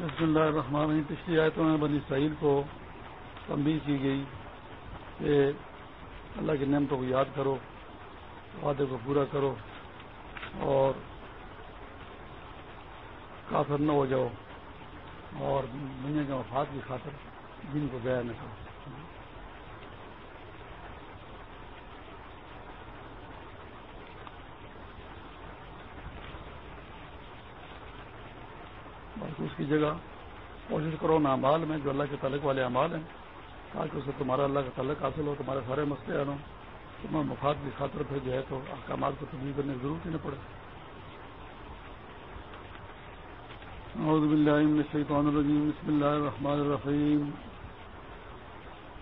بسم اللہ الرحمن الرحیم۔ پچھلی آیتوں میں بنی اسرائیل کو تنبیہ کی گئی کہ اللہ کی نعمتوں کو یاد کرو، وعدے کو پورا کرو اور کافر نہ ہو جاؤ اور دنیا کے مفاد کی خاطر دن کو گیا نہ کرو۔ اس کی جگہ کوشش کرو نہ امال میں جو اللہ کے تعلق والے امال ہیں، تاکہ اسے تمہارا اللہ کا تعلق حاصل ہو، تمہارے سارے مسئلے آنا تمہیں مفاد کی خاطر پھر جو ہے تو احکامات کو تبدیل کرنے کی ضرورت ہی نہ پڑے۔ اعوذ باللہ من الشیطان الرجیم، بسم اللہ الرحمن الرحیم۔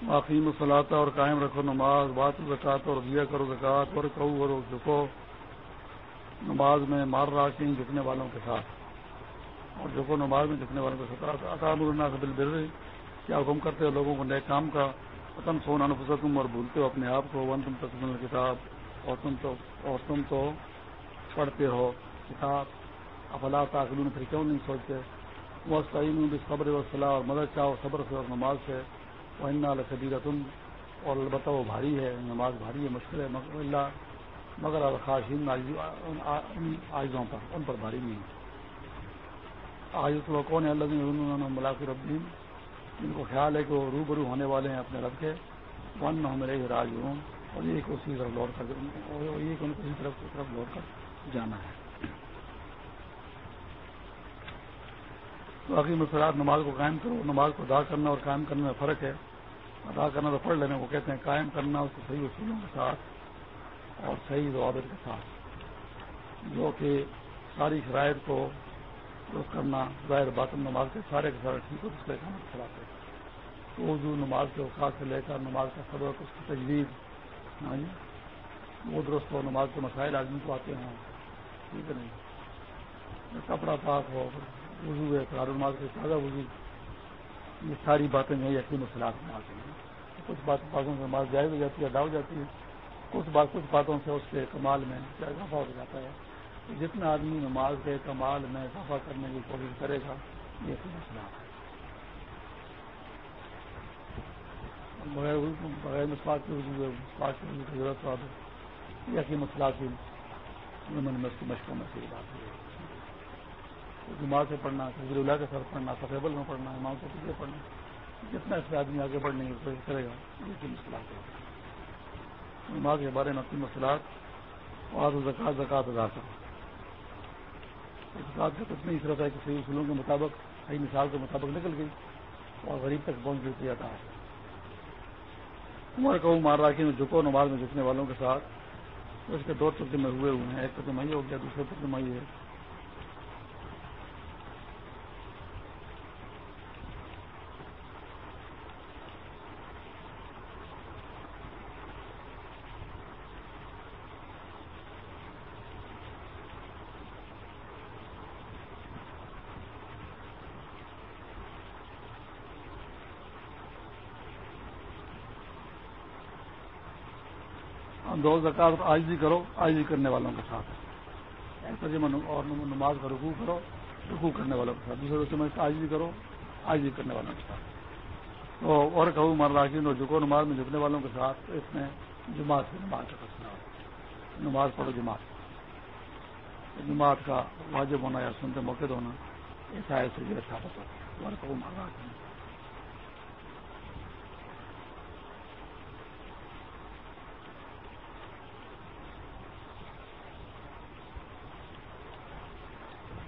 واقعی مسلاطہ اور قائم رکھو نماز بات زکات اور دیا کرو زکات اور کہو کرو جھکو نماز میں مار راکیں جھکنے والوں کے ساتھ۔ اور جو کو نماز میں جھکنے والوں کو اطاب النا سے بل کیا حکم کرتے ہو لوگوں کو نئے کام کا؟ پتن سونا نفسکم اور بھولتے ہو اپنے آپ کو ون تم تقسیم کتاب اور تم تو، اور تم تو پڑھتے ہو کتاب۔ افلا تعقلون، پھر کیوں نہیں سوچتے؟ وہ تعین بھی صبر و صلاح اور مدد چاہو صبر سے اور نماز سے۔ وہ ان القدیرہ تم اور البتہ وہ بھاری ہے، نماز بھاری ہے، مشکل ہے، مگر اللہ، مگر الخاشین آئزوں پر، ان پر بھاری نہیں ہے۔ آج اس وقت کون ہے اللہ انہوں نے ملاقر ربین جن کو خیال ہے کہ وہ روبرو ہونے والے ہیں اپنے رب کے۔ ون نہ میرے راج ہوں اور یہ اسی طرف لوٹ کر یہ کہ ان کو اسی طرف کی طرف لوٹ کر جانا ہے۔ باقی مسئلات نماز کو قائم کرو، نماز کو ادا کرنا اور قائم کرنے میں فرق ہے۔ ادا کرنا تو پڑھ لینے کو کہتے ہیں قائم کرنا اس کو صحیح اصولوں کے ساتھ اور صحیح ضوابط کے ساتھ۔ جو کہ ساری شرائط کو کرنا، ظاہر باطن نماز کے سارے کے سارے ٹھیک ہو، اس کا کام چلاتے تو اردو نماز کے اوقات سے لے کر نماز کا سبق اس کی تجویز ہاں جی؟ وہ درست ہو، نماز کے مسائل آدمی کو آتے ہیں ٹھیک ہے نہیں جی؟ کپڑا پاک ہو، وضو ہے کار نماز کے تازہ وضو۔ یہ ساری باتیں جو ہے یقین مسئلات میں آتی ہیں۔ کچھ بات باتوں سے نماز جائز ہو جاتی ہے ادا ہو جاتی ہے۔ کچھ بات، کچھ باتوں سے اس کے کمال میں کیا اضافہ ہو جاتا ہے۔ جتنا آدمی نماز کے کمال میں اضافہ کرنے کی کوشش کرے گا، یہ تو مسئلہ ہے۔ بغیر بغیر مسواق کی ضرورت ہو یا کہ مسئلہ کی میں اس کی مشقوں میں سے یہ بات ہے۔ سے پڑھنا حضر اللہ کے سر پڑھنا سفیبل میں پڑھنا، امام کے پیچھے پڑھنا، جتنا اس سے آدمی آگے بڑھنے کی کوشش کرے گا، یہ کہ مسئلہ ہے۔ نماز کے بارے میں اپنی مسئلات اور زکات زکات ادا کرو۔ اس بات سے کچھ نہیں صرف ہے کہ صحیح اصولوں کے مطابق، صحیح مثال کے مطابق نکل گئی اور غریب تک پہنچ گئی جاتا ہے۔ عمر کو مار راکی میں جھکو نماز میں جھکنے والوں کے ساتھ۔ اس کے دو ترجمے ہوئے ہوئے ہیں، ایک ترجمہ یہ ہو گیا دوسرے ترجمہ یہ ہے۔ دو زکات آج بھی کرو آج بھی کرنے والوں کے ساتھ۔ ترجمہ اور نماز کا رکوع کرو، رکوع کرنے والوں کے ساتھ۔ دوسرے دوسرے میں آج بھی کرو آج بھی کرنے والوں کے ساتھ۔ تو اور کہوں مر اور جھکو نماز میں جھکنے والوں کے ساتھ، اس میں جماعت سے نماز کا فیصلہ۔ نماز پڑھو جماعت۔ جماعت کا واجب ہونا یا سنتے موقع ہونا ایسا ایسے یہ ثابت ہوتا ہے۔ اور کہوں مر راکین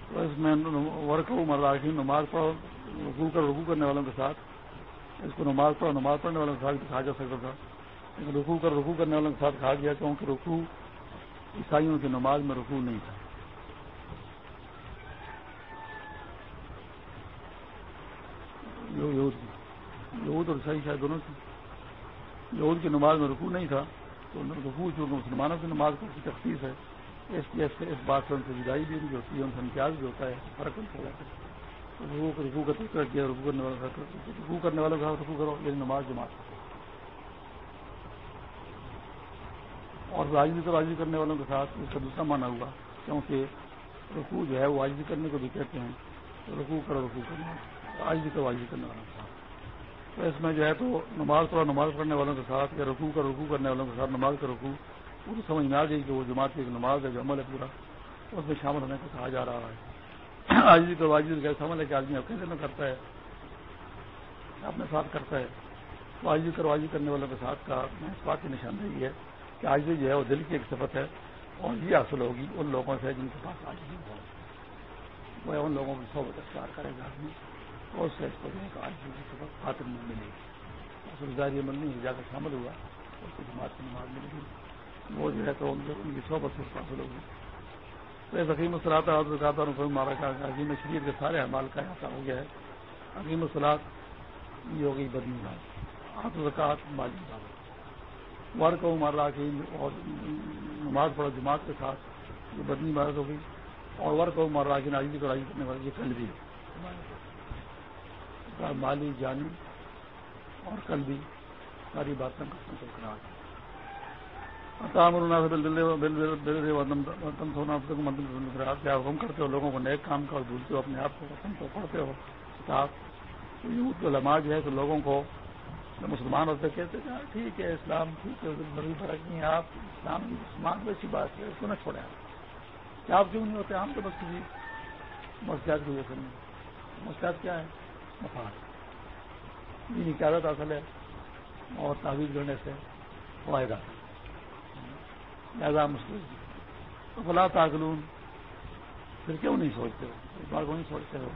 تو اس میں ورک ہو مراحی نماز پڑھو رکو کر رکو کرنے والوں کے ساتھ۔ اس کو نماز پڑھو نماز پڑھنے والوں کے ساتھ کہا جا سکتا تھا۔ لیکن رکو کر رکو کرنے والوں کے ساتھ کہا گیا کیونکہ رکو عیسائیوں کی نماز میں رکو نہیں تھا۔ یہود اور عیسائی شاید دونوں تھی یہود کی نماز میں رکو نہیں تھا، تو رکو چونکہ مسلمانوں کی نماز کی تخصیص ہے۔ اس اس بات سے ان سے جدائی بھی نہیں ہوتی ہے ان سے امتیاز بھی ہوتا ہے فرق ان سے جاتا ہے۔ رکو کا تذکرہ کیا رکو کرنے والا رکو کرنے والوں کا رکو کرو یعنی نماز جماعت اور راجنی تو راضی کرنے والوں کے ساتھ اس کا دوسرا مانا ہوا، کیونکہ رکو جو ہے وہ آجی کرنے کو بھی کہتے ہیں۔ رکو کرو رکو کرنا آج بھی کرو آج کرنے والوں کے ساتھ۔ تو اس میں جو ہے تو نماز پڑھو، نماز پڑھنے والوں کے ساتھ، یا رکو کر رکو کرنے والوں کے ساتھ، نماز کا رکو وہ تو سمجھ میں آ گئی کہ وہ جماعت کی ایک نماز ہے جو عمل ہے پورا، اس میں شامل ہونے کو کہا جا رہا ہے۔ آج بھی تو واجد کا عمل ہے کہ آدمی اکیلے میں کرتا ہے اپنے ساتھ کرتا ہے۔ تو آج بھی کرو کرنے والوں کے ساتھ کا اس بات کی نشاندہی ہے کہ آج بھی جو ہے وہ دل کی ایک صفت ہے اور یہ حاصل ہوگی ان لوگوں سے جن کے پاس آج بھی ہو۔ وہ ان لوگوں کی صحبت اختیار کرے گا آدمی، اور اس سے اس کو جو ہے آج کی صفت خاطر میں ملے گی۔ سمجھداری عمل نہیں جا کر شامل ہوا، اس کو جماعت کی نماز ملے گی۔ وہ جو ہے تو ان کی صحبت سے حاصل ہوگی تو حکیم الصلاط رکاتا اور مارا کا عظیم شریف کے سارے احمال کا ایسا ہو گیا ہے۔ حکیم الصلاط یہ ہو گئی بدنی بات آپ زکات مالی بات ور کو مار رہا کہ اور نماز پڑھو جماعت کے ساتھ، یہ بدنی عبادت ہوگی اور ور کو مار رہا کہ ناجی کو راضی کرنے والی، یہ کل بھی مالی جانی اور کل بھی ساری باتیں کرا کیا حکم کرتے ہو لوگوں کو نیک کام کا اور بھولتے ہو اپنے آپ کو وطن کو پڑھتے ہو کتاب یوتھ جو ہے تو لوگوں کو مسلمان ہوتے کہتے ہیں ٹھیک ہے اسلام ٹھیک ہے بڑی فرق نہیں ہے آپ اسلام مسلمان کو ایسی بات ہے اس کو نہ چھوڑیں کیا آپ کیوں نہیں ہوتے ہم تو بس کسی مسجد کی وجہ سے نہیں مسجد کیا ہے مفاد یہ قیادت اصل ہے اور تعویذ کرنے سے فائدہ لہٰذا مسلم تو فلاں تعلون پھر کیوں نہیں سوچتے ہو؟ اس بار کو نہیں سوچتے ہو؟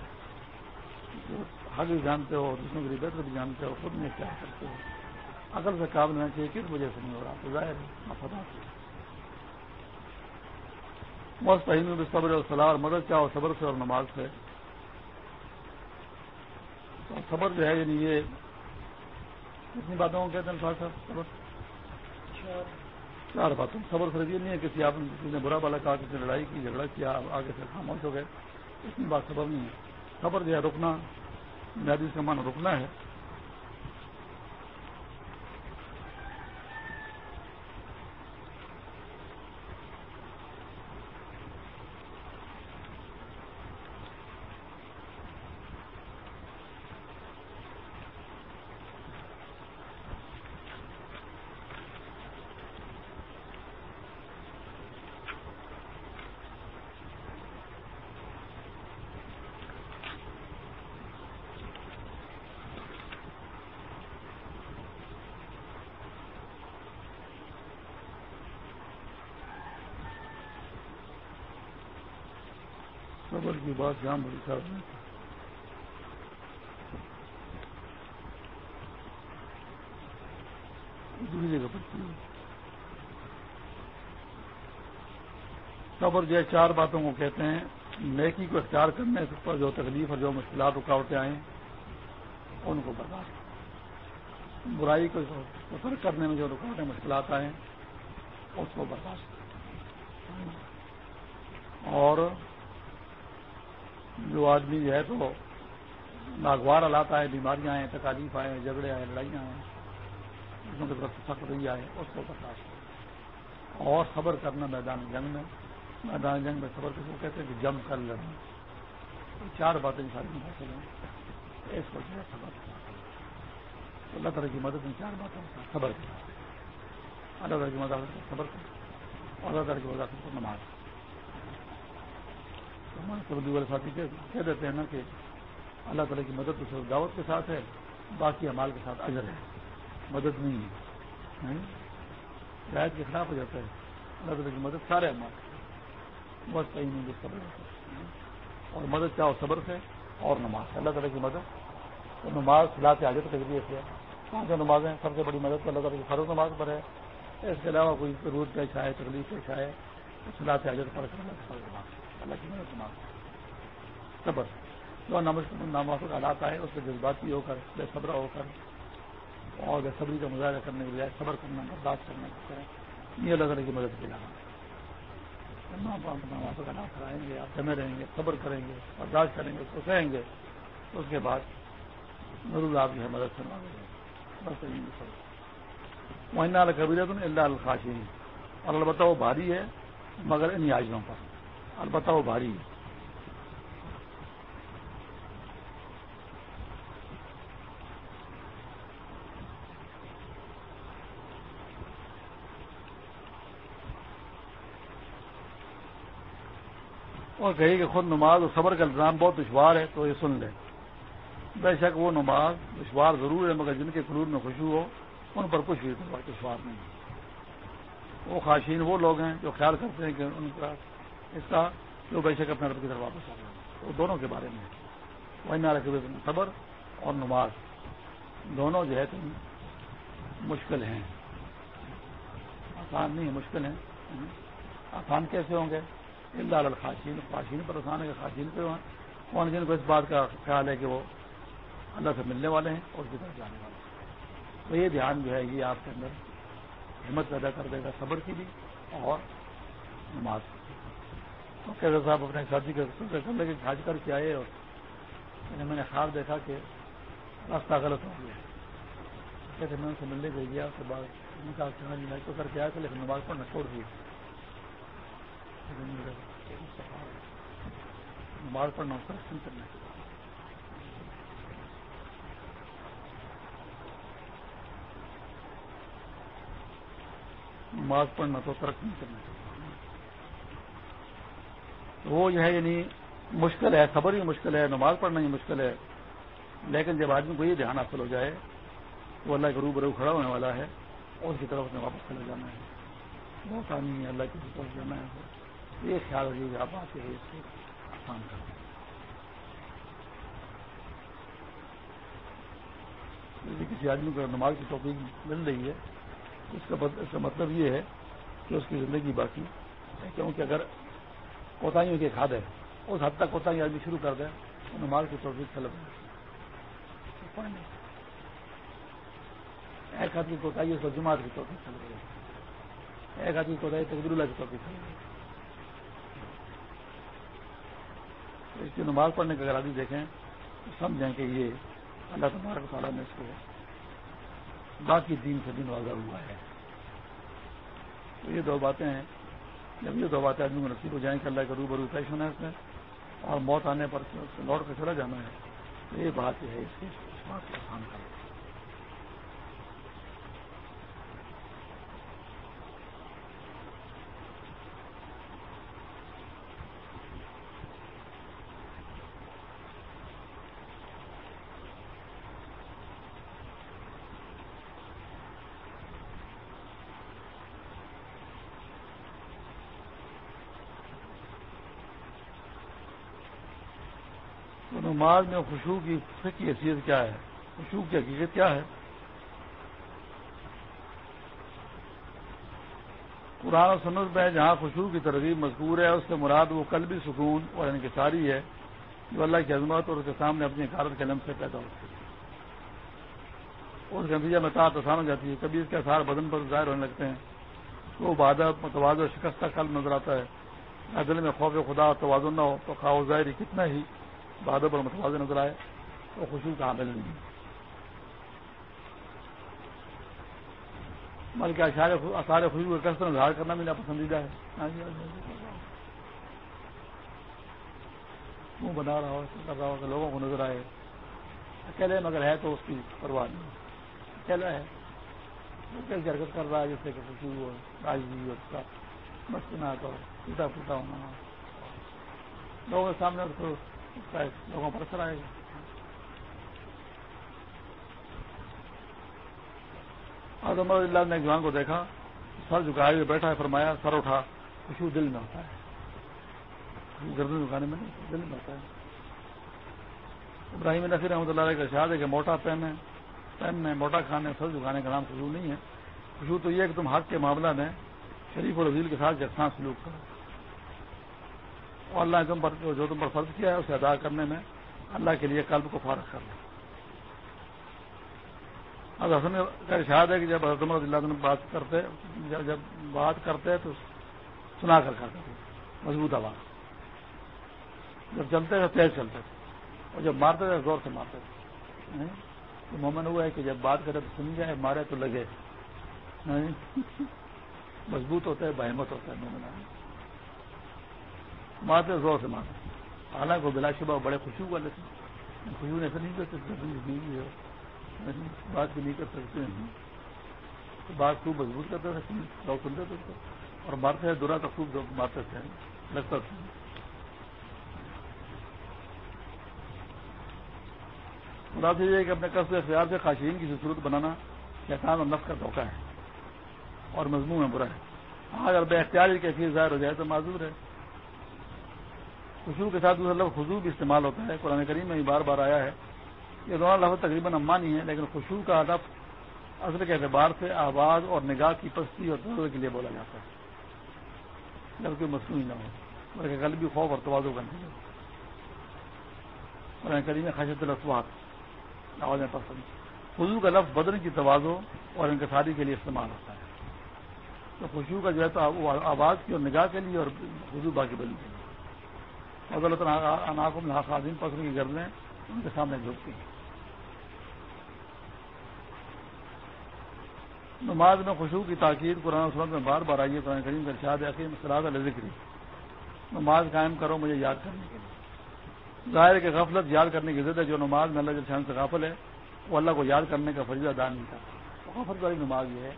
حق بھی جانتے ہو دوسروں کی بہتر بھی جانتے ہو، خود میں کیا کرتے ہو۔ عقل سے کام لینا چاہیے، کس وجہ سے نہیں ہو رہا؟ تو ظاہر ہے بس پہلے میں صبر اور صلاح اور مدد چاہو، صبر سے اور نماز سے۔ صبر جو ہے یعنی یہ کتنی باتوں کو کہتے ہیں صاحب؟ صبر۔ اچھا۔ چار باتوں خبر خرید یہ نہیں ہے، کسی آپ نے برا بالا کہا، کسی نے لڑائی کی، جھگڑا کیا آگے سے خاموش ہو گئے اتنی بات خبر نہیں ہے۔ خبر جو ہے رکنا بنیادی کا مانا رکنا ہے۔ صبر کی بات جام بڑی صاحب دوسری جگہ پر۔ صبر جو ہے، چار باتوں کو کہتے ہیں۔ نیکی کو اختیار کرنے پر جو تکلیف اور جو مشکلات رکاوٹیں آئیں، ان کو برداشت برائی کو ترک کرنے میں جو رکاوٹیں، مشکلات آئیں، اس کو برداشت اور جو آدمی جو ہے تو ناگوار حالات آئے، بیماریاں آئیں، تکالیف آئے، جھگڑے آئے، لڑائیاں آئیں اس میں سخت رہی آئے، اس کو برداشت اور صبر کرنا میدان جنگ میں۔ میدان جنگ میں صبر کس کو کہتے ہیں؟ کہ جم کر لڑنا چار باتیں ساری حاصل ہیں۔ اس کو جو ہے صبر۔ اللہ تعالیٰ کی مدد میں چار باتیں صبر۔ کی اللہ تعالیٰ کی مدد صبر اور اللہ تعالیٰ کی مدد نماز۔ ہمارے والے ساتھی کہہ دیتے ہیں نا کہ اللہ تعالیٰ کی مدد تو صرف دعوت کے ساتھ ہے، باقی امال کے ساتھ اجر ہے۔ مدد نہیں ہے۔ ہاں؟ رائت کے خلاف ہو جاتا ہے۔ اللہ تعالیٰ کی مدد سارے امال بس کہیں نہیں، جس صبر ہاں؟ اور مدد چاہو صبر سے اور نماز اللہ تعالیٰ کی مدد۔ تو نماز خلاف سے حاجت تجریے سے پانچ نمازیں سب سے بڑی مدد تو اللہ تعالیٰ کی فرض نماز پر ہے۔ اس کے علاوہ کوئی ضرورت پیش آئے، تکلیف پیش آئے تو خلاف سے حاجت پڑھ اللہ کی مدد صبر۔ جو ناموافق حالات آئے اس پہ جذباتی ہو کر، بے صبر ہو کر، اور بے صبری کا مظاہرہ کرنے کے بجائے صبر کرنا، برداشت کرنا کریں۔ یہ اللہ تعالیٰ کی مدد کے علاوہ۔ ناموافق حالات کرائیں گے، آپ جمے رہیں گے، صبر کریں گے، برداشت کریں گے اس کو کہیں گے۔ اس کے بعد ضرور آپ جو ہے مدد کروا گے۔ بس محنت کبھی اللہ الخاشی اور البتہ وہ بھاری ہے۔ مگر ان آجروں پر۔ البتہ وہ بھاری ہے۔ اور کہی کہ خود نماز اور صبر کا الزام بہت دشوار ہے، تو یہ سن لیں۔ بے شک وہ نماز دشوار ضرور ہے، مگر جن کے قلوب میں خوشی ہو، ان پر کچھ بھی دشوار نہیں۔ ہے وہ خواشین وہ لوگ ہیں جو خیال کرتے ہیں کہ ان کا اس کا جو بے شک اپنے رب کی طرف واپس آ گیا وہ دونوں کے بارے میں وہ نہ رکھے صبر اور نماز۔ دونوں جو ہے تم مشکل ہیں۔ آسان نہیں ہے، مشکل ہیں۔ آسان کیسے ہوں گے؟ اللہ الخاشین خواشین پر آسان ہے خاشین پہ کون جن کو اس بات کا خیال ہے کہ وہ اللہ سے ملنے والے ہیں اور اس کی طرف جانے والے ہیں۔ تو یہ دھیان جو ہے یہ آپ کے اندر ہمت پیدا کر دے گا، صبر کی بھی اور نماز کی کیسے صاحب، اپنے شادی کر لے کے کھاج کر کے آئے اور یعنی میں نے خواب دیکھا کہ راستہ غلط ہو گیا۔ کہتے میں ان سے ملنے کے گیا اس کے بعد ان کا تو کر کے آیا تھا، لیکن نماز پڑھنا چھوڑ دی نماز پڑھنا اس طرح کرنا۔ نماز پڑھنا تو ترک نہیں کرنا وہ جو ہے یعنی مشکل ہے، خبر ہی مشکل ہے، نماز پڑھنا ہی مشکل ہے۔ لیکن جب آدمی کو یہ دھیان حاصل ہو جائے، وہ اللہ کے روبرو کھڑا ہونے والا ہے، اور اس کی طرف نے واپس چلا جانا ہے۔ بہت آدمی ہے اللہ کی طرف جانا ہے۔ یہ خیال رکھیے آپ آتے ہیں اس کو آسان کر کسی آدمی کو نماز کی توفیق مل رہی ہے اس کا اس کا مطلب یہ ہے کہ اس کی زندگی باقی کیونکہ اگر کوتاہیوں کی کھاد ہے، اس حد تک کوتاہی آدمی شروع کر دیں تو نماز کی توفیق چل ایک آدمی کوتاہی، اس کو جماعت کی توفیق چل رہی ہے ایک آدمی کوتاہی، تقبیر اللہ کی توفیق چل رہی ہے اس کی نماز پڑھنے کا اگر آدمی دیکھیں، تو سمجھیں کہ یہ اللہ تبارک تعالیٰ نے اس کو باقی دین سے دن واضح ہوا ہے۔ تو یہ دو باتیں ہیں۔ جب یہ دو باتیں آدمی کو نصیب ہو جائیں کہ اللہ کا روبرو پیش ہونا ہے اس میں، اور موت آنے پر لوٹ کر چلا جانا ہے، تو یہ بات ہے اس کی اس بات کو آسان کرنا نماز میں خوشبو کی فکی حیثیت کیا ہے؟ خوشبو کی حقیقت کیا ہے؟ قرآن و سنت میں جہاں خوشبو کی ترغیب مذکور ہے، اس سے مراد وہ قلبی سکون اور یعنی انکساری ہے جو اللہ کی عظمت اور اس کے سامنے اپنی حکارت کے لمب سے پیدا ہوتی ہے۔ اس کے نتیجہ میں تعت آسان ہو جاتی ہے۔ کبھی اس کے اثار بدن پر ظاہر ہونے لگتے ہیں۔ تو بادت متواز و شکستہ قلب نظر آتا ہے۔ دل میں خوف خدا توازن نہ ہو تو خواہ ظاہری کتنا ہی بادوں پر متوازے نظر آئے تو خوشی کا حامل نہیں۔ بلکہ اشارے اشارے خوشی کو کس طرح اظہار کرنا میرا پسندیدہ ہے۔ ہاں جی، ہاں جی، ہاں جی۔ منہ بنا رہا ہو کر رہا ہو کہ لوگوں کو نظر آئے۔ اکیلے مگر ہے تو اس کی پرواہ نہیں۔ اکیلا ہے۔ کیسی حرکت کر رہا ہے جس سے کہ خوشی ہو راجی ہو، اس کا بس نہ ٹوٹا پھوٹا ہونا۔ لوگوں کے سامنے اس کو لوگوں پر اثر آئے گا عمر اللہ نے ایک جوان کو دیکھا سر جھکائے ہوئے بیٹھا ہے۔ فرمایا سر اٹھا خوشبو دل میں ہوتا ہے گردن جھکانے میں نہیں دل میں ہوتا ہے ابراہیم نفیر رحمۃ اللہ علیہ کا شاد ہے کہ موٹا پین ہے پین میں موٹا کھانے سر جھکانے کا نام خوشبو نہیں ہے خوشبو تو یہ کہ تم حق کے معاملہ میں شریف اور وزیر کے ساتھ یکساں سلوک کرو اور اللہ تم پر جو تم پر فرض کیا ہے، اسے ادا کرنے میں اللہ کے لیے قلب کو فارغ کر لیں اب حسن کا ارشاد ہے کہ جب حضرت رضی اللہ بات کرتے، جب بات کرتے تو سنا کر کرتے تھے، مضبوط آواز۔ جب چلتے تھے، تیز چلتے تھے۔ اور جب مارتے تھے، زور سے مارتے تھے۔ تو مومن ہوا ہے کہ جب بات کرے تو سنی جائے، مارے تو لگے۔ مضبوط ہوتا ہے، بہمت ہوتا ہے مومن مارتے زور سے مارتے حالانکہ بلا شبہ بڑے خوشی والے تھے۔ خوشی ایسا نہیں کر سکتے بات بھی نہیں کر سکتے بات خوب مضبوط کرتا تھا لوگ سنتے تھے اور مارتے ہیں، دورہ تو خوب مارتے تھے۔ لگتا تھا۔ خدا سے یہ کہ اپنے قصب اختیار سے خاشین کی صورت بنانا شیطان اور نفس کا دھوکہ ہے اور مضمون ہے، برا ہے۔ آج اور بے اختیار کی کیفیت ظاہر ہو جائے تو معذور ہے۔ خوشبو کے ساتھ دوسرا لفظ خوشبو بھی استعمال ہوتا ہے۔ قرآن کریم میں بھی بار بار آیا ہے۔ یہ دونوں لفظ تقریباً امانی ہے لیکن خوشبو کا ہدف اصل کے اعتبار سے آواز اور نگاہ کی پستی اور کے لیے بولا جاتا ہے۔ جب کوئی مصنوعی نہ ہو، بلکہ کل خوف اور توازو کرنے قرآن کریم میں خشت الاسوات آوازیں پسند۔ خوشبو کا لفظ بدن کی توازو اور انکساری کے لیے استعمال ہوتا ہے۔ تو خوشبو کا جو ہے تو آواز کی اور نگاہ کے لیے اور خوشبو باقی بنی کے لیے اناکم خاصین پسند کی گردیں ان کے سامنے جھکتی ہیں نماز میں خوشبو کی تاکید قرآن وسلم میں بار بار آئی ہے قرآن کریم کا شاد عقیم صلاح ذکری نماز قائم کرو مجھے یاد کرنے کے لیے۔ ظاہر کہ غفلت یاد کرنے کی ضد ہے، جو نماز میں اللہ جلشان سے غافل ہے، وہ اللہ کو یاد کرنے کا فریضہ دان نہیں کرتا۔ غفلت والی نماز جو ہے،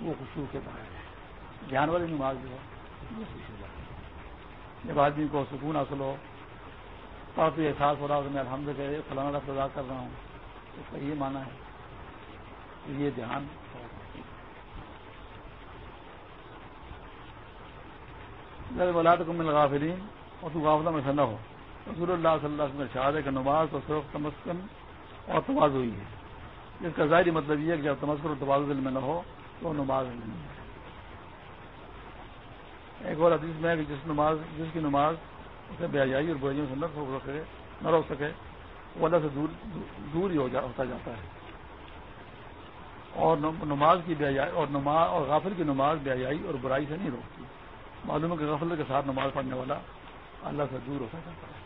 وہ خوشبو کے باہر ہے۔ دھیان والی نماز جو ہے، وہ جب آدمی کو سکون حاصل ہو، کافی احساس ہو رہا ہے میں الحمد للہ فلانا رفت ادا کر رہا ہوں۔ اس کا یہ مانا ہے یہ دھیان۔ غافرین اور تو غافلہ میں سے نہ ہو۔ رسول اللہ صلی اللہ علیہ شہاد ہے کہ نماز تو صرف تمسکن اور تواز ہوئی ہے۔ جس کا ظاہری مطلب یہ ہے کہ جب تمسکر اور تواز دل میں نہ ہو تو نماز نہیں ہے۔ ایک اور حدیث میں ہے کہ جس نماز جس کی نماز اسے بے حیائی اور برائیوں سے نہ رو سکے نہ رو سکے، وہ اللہ سے دور دور ہی ہوتا جاتا ہے۔ اور نماز کی بے حیائی اور نماز اور غافل کی نماز بے حیائی اور برائی سے نہیں روکتی۔ معلوم ہے کہ غفل کے ساتھ نماز پڑھنے والا اللہ سے دور ہوتا جاتا ہے۔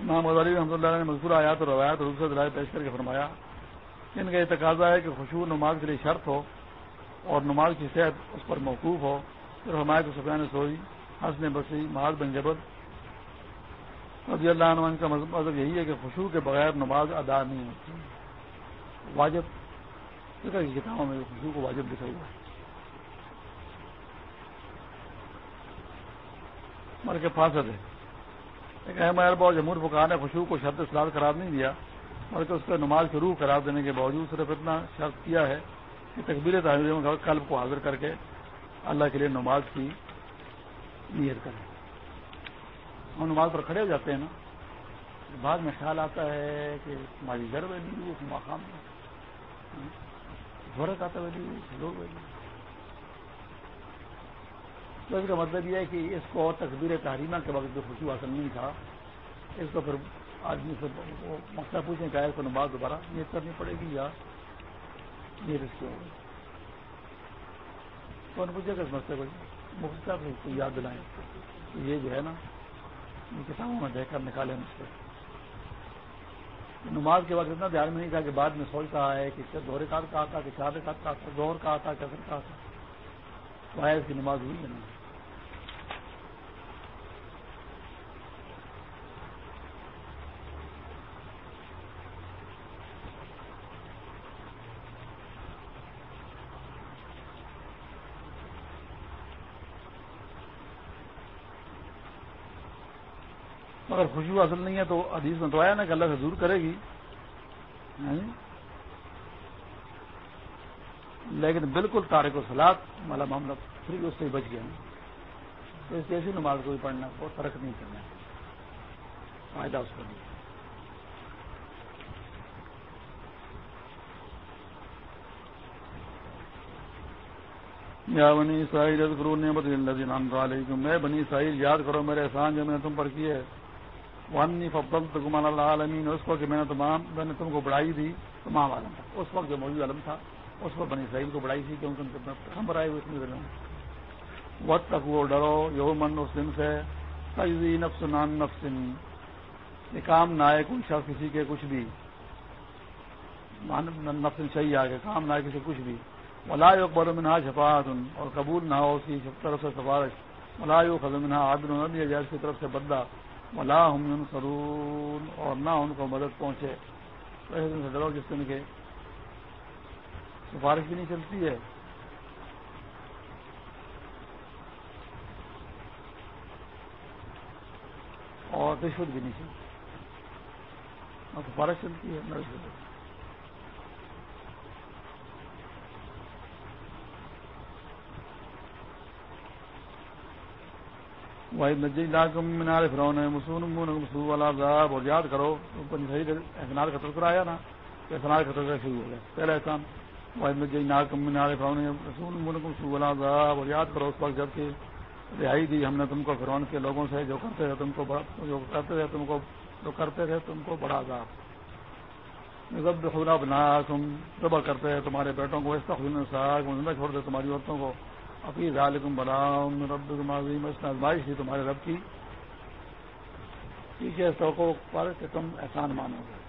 امام غزالی رحمۃ اللہ نے مذکور آیات اور روایات اور دوسرے پیش کر کے فرمایا کہ ان کا یہ تقاضا ہے کہ خوشبو نماز کے لیے شرط ہو اور نماز کی صحت اس پر موقوف ہو۔ پھر ہمارے تو سفیان سوئی حسن بسی محاذ بن جبل رضی اللہ عنہ کا مطلب یہی ہے کہ خوشبو کے بغیر نماز ادا نہیں ہوتی۔ واجب۔ کی کتابوں میں خوشبو کو واجب لکھا ہوا ہے۔ مر کے فاصل ہے۔ ایک اہم اور جمہور فکار نے خوشبو کو شرط سلاد قرار نہیں دیا، بلکہ اس کا نماز کے روح قرار دینے کے باوجود صرف اتنا شرط کیا ہے کہ تقبیر تعمیر قلب کو حاضر کر کے اللہ کے لیے نماز کی نیت کریں۔ ہم نماز پر کھڑے ہو جاتے ہیں نا، بعد میں خیال آتا ہے کہ ہماری گھر ویلی اس مقام میں ہاں، آتا ویلی لوگ تو اس کا مطلب یہ ہے کہ اس کو تقبیر تحریمہ کے وقت جو خوشی حاصل نہیں تھا، اس کو پھر آدمی سے مسئلہ پوچھیں کہ اس کو نماز دوبارہ نیت کرنی پڑے گی یا نیت اس کی ہوگی کون پوچھے گا اس مسئلے کو صاحب اس کو یاد دلائیں؟ یہ جو ہے نا یہ کتابوں میں دیکھ کر نکالے مسئلے نماز کے وقت اتنا دھیان میں نہیں تھا کہ بعد میں سوچ رہا ہے کہ دورے کا کہا تھا کہ چار کا تھا دور کہا تھا کیسر کہا تھا تو آیا اس کی نماز ہوئی ہے نا اگر خوشبو حاصل نہیں ہے تو حدیث میں تو آیا نا کہ اللہ سے دور کرے گی۔ لیکن بالکل تارک و سلاد والا معاملہ پھر اس سے بچ گیا۔ تو اس ایسی نماز کو بھی پڑھنا، بہت فرق نہیں کرنا۔ فائدہ اس کو نہیں یا بنی ساحل کرو نعمت علیکم۔ میں بنی ساحل یاد کرو میرے احسان جو میں نے تم پر کیے وانی فبل تو گمان اللہ عالمین اس وقت میں نے تمام میں نے تم کو بڑھائی دی، تمام عالم تھا اس وقت جو موجود عالم تھا، اس وقت بنی سعید کو بڑھائی تھی، کیونکہ ہم بڑھائے ہوئے اتنے دنوں وقت تک وہ ڈرو یو من اس دن سے تجزی نفس نان نفس۔ یہ کام نہ آئے کوئی شخص کسی کے کچھ بھی۔ نفس صحیح آ گئے کام نہ آئے کسی کچھ بھی۔ ملا اکبر منہا شفاعت اور قبول نہ ہو، اس کی طرف سے سفارش۔ ملا خزم منہا عادل نہ دیا جائے اس کی طرف سے بدلا ولا ہم سرون اور نہ ان کو مدد پہنچے۔ تو ایسے سے ڈرو جس دن کے سفارش بھی نہیں چلتی ہے۔ اور رشوت بھی نہیں چلتی۔ اور سفارش چلتی ہے، نہ رشوت۔ مینار جی فرون مسون اور یاد کرو صحیح احسنات کا تذکرہ آیا نا، تو احسنات کا تذکرہ شروع ہو گیا۔ پہلا احسان واحد نجی لاکم مینار فرون مسون مسو اور یاد کرو اس وقت جبکہ رہائی دی ہم نے تم کو فرون کے لوگوں سے، جو کرتے تھے تم کو جو کرتے تھے تم کو، جو کرتے تھے تم کو بڑا عذاب۔ ضب خدا بنا تم ذبح کرتے ہیں تمہارے بیٹوں کو اس کا خود ساگ زندہ چھوڑ دے تمہاری عورتوں کو۔ ابھی ظالم بڑا رب عظیم، اس آزمائش تھی تمہارے رب کی۔ پیچھے اس کو پر کہ تم احسان مانو گے۔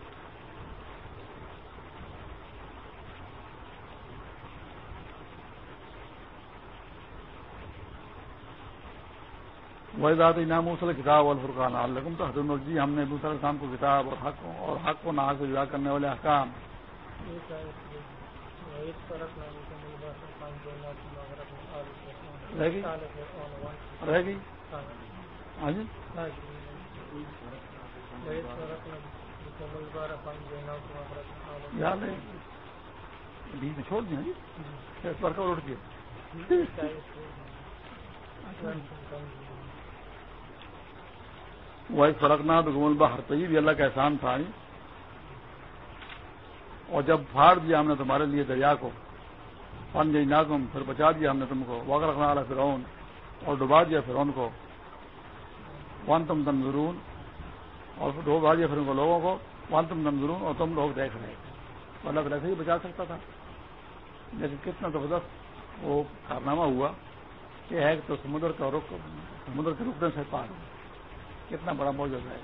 وحدات انعام وصل کتاب الفرقان الحکم تو حضرت جی ہم نے دوسرے شام کو کتاب اور حق اور حق کو نہ سے جدا کرنے والے احکام۔ رہ گئی؟ گئی؟ ہاں۔ جی۔ یاد ہے؟ بیچ میں چھوڑ دیا جی؟ اس اٹھ گیا۔ وہ ایک فرق نہ تو گمل باہر تو یہ بھی اللہ کا احسان تھا اور جب پھاڑ دیا ہم نے تمہارے لیے دریا کو پن جی ناگم پھر بچا دیا ہم نے تم کو وغیرہ رکھنا والا فرعون اور ڈبا دیا فرعون کو۔ ون تم تنظرون، اور ڈبا دیا پھر لوگوں کو۔ ون تم تنظرون، اور تم لوگ دیکھ رہے مطلب ایسے ہی بچا سکتا تھا۔ لیکن کتنا زبردست وہ کارنامہ ہوا کہ ہے تو سمندر کا رخ، سمندر کے رکنے سے پار کتنا بڑا موجود ہے۔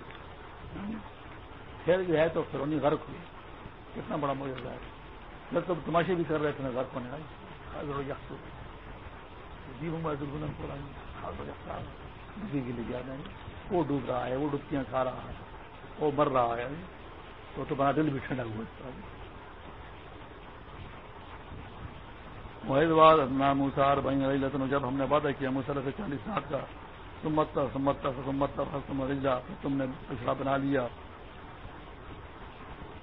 پھر جو ہے تو فرونی غرق ہوئی۔ کتنا بڑا موجود ہے جب تو تماشے بھی کر رہے تھے غرق ہونے آئی جی وہ کے لیے جانا وہ ڈوب رہا ہے وہ ڈبکیاں کھا رہا ہے وہ مر رہا ہے تو تمہارا دل بھی ٹھنڈا ہوا اس طرح محض باد بھائی علی لطن جب ہم نے وعدہ کیا مسلح سے چالیس ساٹھ کا سمت سمت سمت تم نے پچھڑا بنا لیا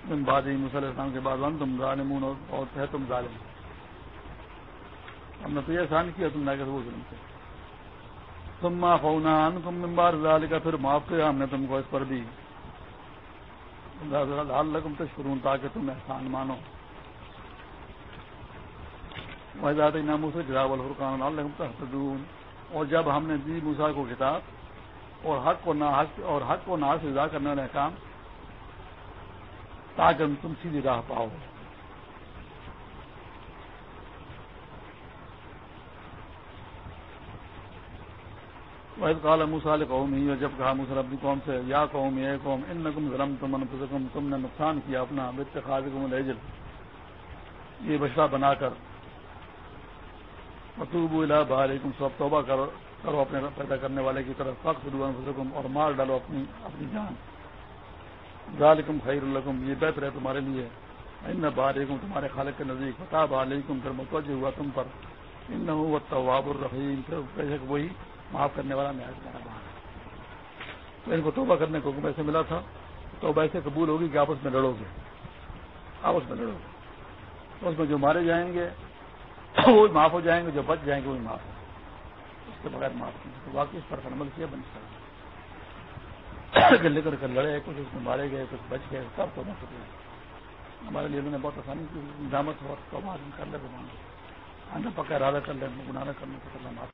تم بعد ہی مسلح السلام کے بعد ون تم ظالمون اور ہے تم ظالم۔ ہم نے تو یہ احسان کیا، تم نہ کہ وہ ظلم سے تم ماں فونا ان تم ممبار ظال کا پھر معاف کیا ہم نے تم کو اس پر بھی۔ لال لگم تشکرون، تاکہ تم احسان مانو۔ وحدات ناموں سے جراب الفرقان الحم تحتدون اور جب ہم نے دی موسا کو کتاب، اور حق کو نہ حق اور حق کو نہ سے ادا کرنے والے کام تاکہ تم سیدھی راہ پاؤ وحد کال مسال قوم ہی جب کہا مسل اپنی قوم سے، یا قوم یہ قوم ان نقم ظلم تم ان تم نے نقصان کیا اپنا بت خاص یہ بچڑا بنا کر۔ مطلوب علیکم سب توبہ کرو کرو اپنے پیدا کرنے والے کی طرف فخر بزرگم اور مار ڈالو اپنی اپنی جان۔ ذالکم خیر الکم یہ بہتر ہے تمہارے لیے۔ ان باریکم تمہارے خالق کے نزدیک۔ فتح علیکم پھر متوجہ ہوا تم پر۔ ان نہ طواب الرحیم۔ پھر بے شک وہی معاف کرنے والا میں تو ان کو توبہ کرنے کو حکم ایسے ملا تھا توبہ ایسے قبول ہوگی کہ آپس میں لڑو گے آپس میں لڑو گے اس میں جو مارے جائیں گے، وہ معاف ہو جائیں گے، جو بچ جائیں گے وہی معاف ہو اس کے بغیر معاف نہیں۔ تو واقعی اس پر عمل کیا بن سکتا لے کر لڑے، کچھ اس میں مارے گئے، کچھ بچ گئے، سب تو مت سکے ہمارے لیے انہوں نے بہت آسانی کی نظامت ہو تو کر لے گمان آنا پکا ارادہ کر لیں گناہ کرنے کو کرنا